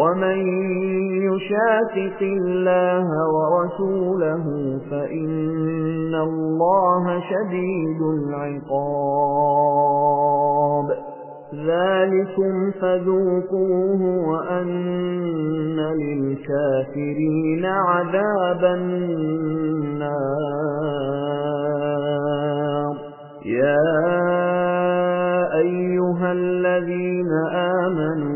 ومن يشاكك الله ورسوله فإن الله شديد العقاب. ذلكم فذوقوه وأن للكافرين عذاب النار. يا أيها الذين آمنوا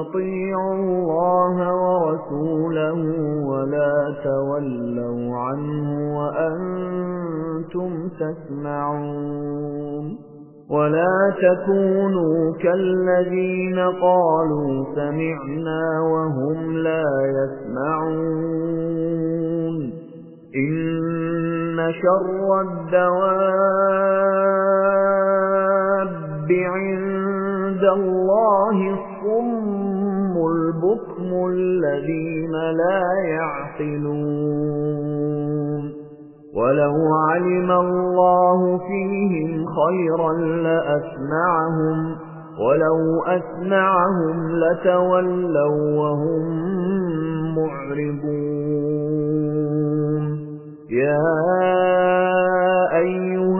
أطيعوا الله ورسوله ولا تولوا عنه وأنتم تسمعون ولا تكونوا كالذين قالوا سمعنا وهم لا يسمعون إن شر الدواب عند الله الصم البكم الذين لا يعقلون. ولو علم الله فيهم خيرا لأسمعهم ولو أسمعهم لتولوا وهم معرضون. يا أيها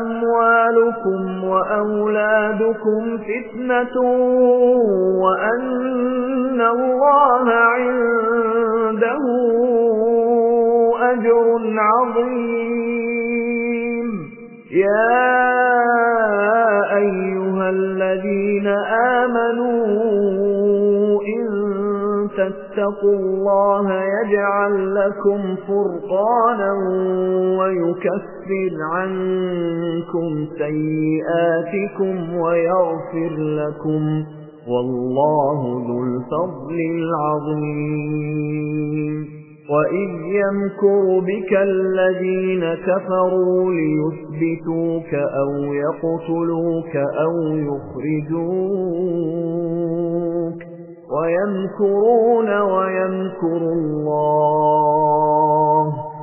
أموالكم وأولادكم فتنة وأن الله عنده أجر عظيم. يا أيها الذين آمنوا واتقوا الله يجعل لكم فرقانا ويكفر عنكم سيئاتكم ويغفر لكم والله ذو الفضل العظيم. وَإِذْ يَمْكُرُ بِكَ الَّذِينَ كَفَرُوا لِيُثْبِتُوكَ أَوْ يَقْتُلُوكَ أَوْ يُخْرِجُوكَ وَيَمْكُرُونَ وَيَمْكُرُ اللَّهُ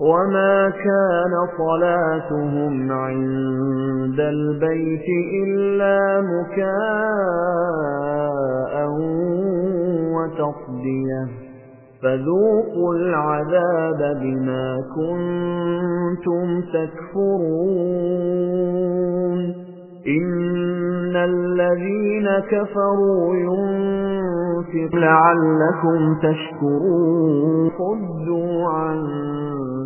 وما كان صلاتهم عند البيت إلا مكاء وتصديه فذوقوا العذاب بما كنتم تكفرون إن الذين كفروا ينفق لعلكم تشكرون صدوا عن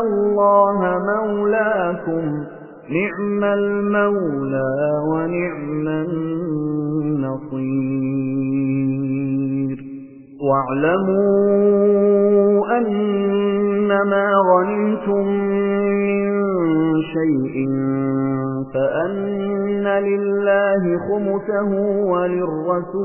الله مولاكم. نعم المولى ونعم النصير. واعلموا أنما غنمتم من شيء فأن لله خمسه وللرسول.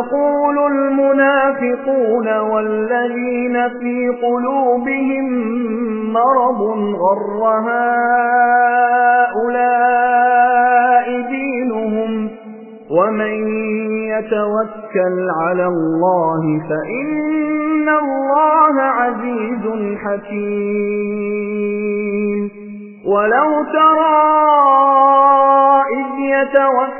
يقول المنافقون والذين في قلوبهم مرض غر هؤلاء دينهم ومن يتوكل على الله فإن الله عزيز حكيم. ولو ترى إذ يتوفى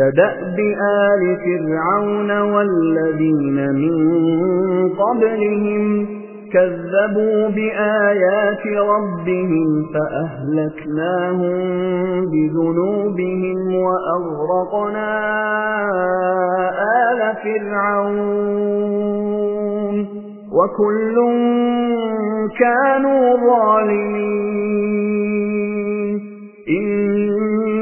كدأب آل فرعون والذين من قبلهم كذبوا بآيات ربهم فأهلكناهم بذنوبهم وأغرقنا آل فرعون وكل كانوا ظالمين.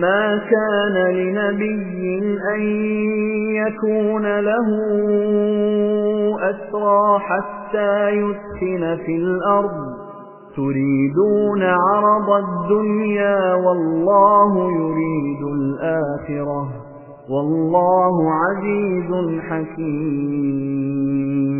ما كان لنبي أن يكون له أسرى حتى يسكن في الأرض. تريدون عرض الدنيا والله يريد الآخرة. والله عزيز حكيم.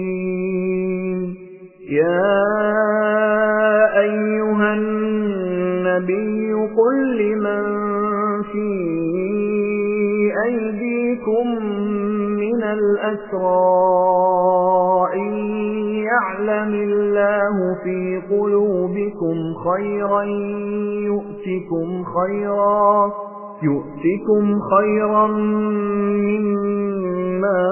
يا أيها النبي قل لمن في أيديكم من الأسراء يعلم الله في قلوبكم خيرا يؤتكم خيرا يؤتكم خيرا مما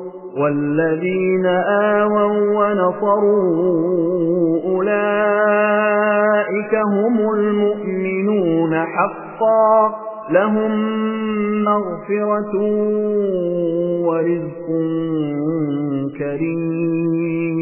والذين آووا ونصروا أولئك هم المؤمنون حقا لهم مغفرة ورزق كريم.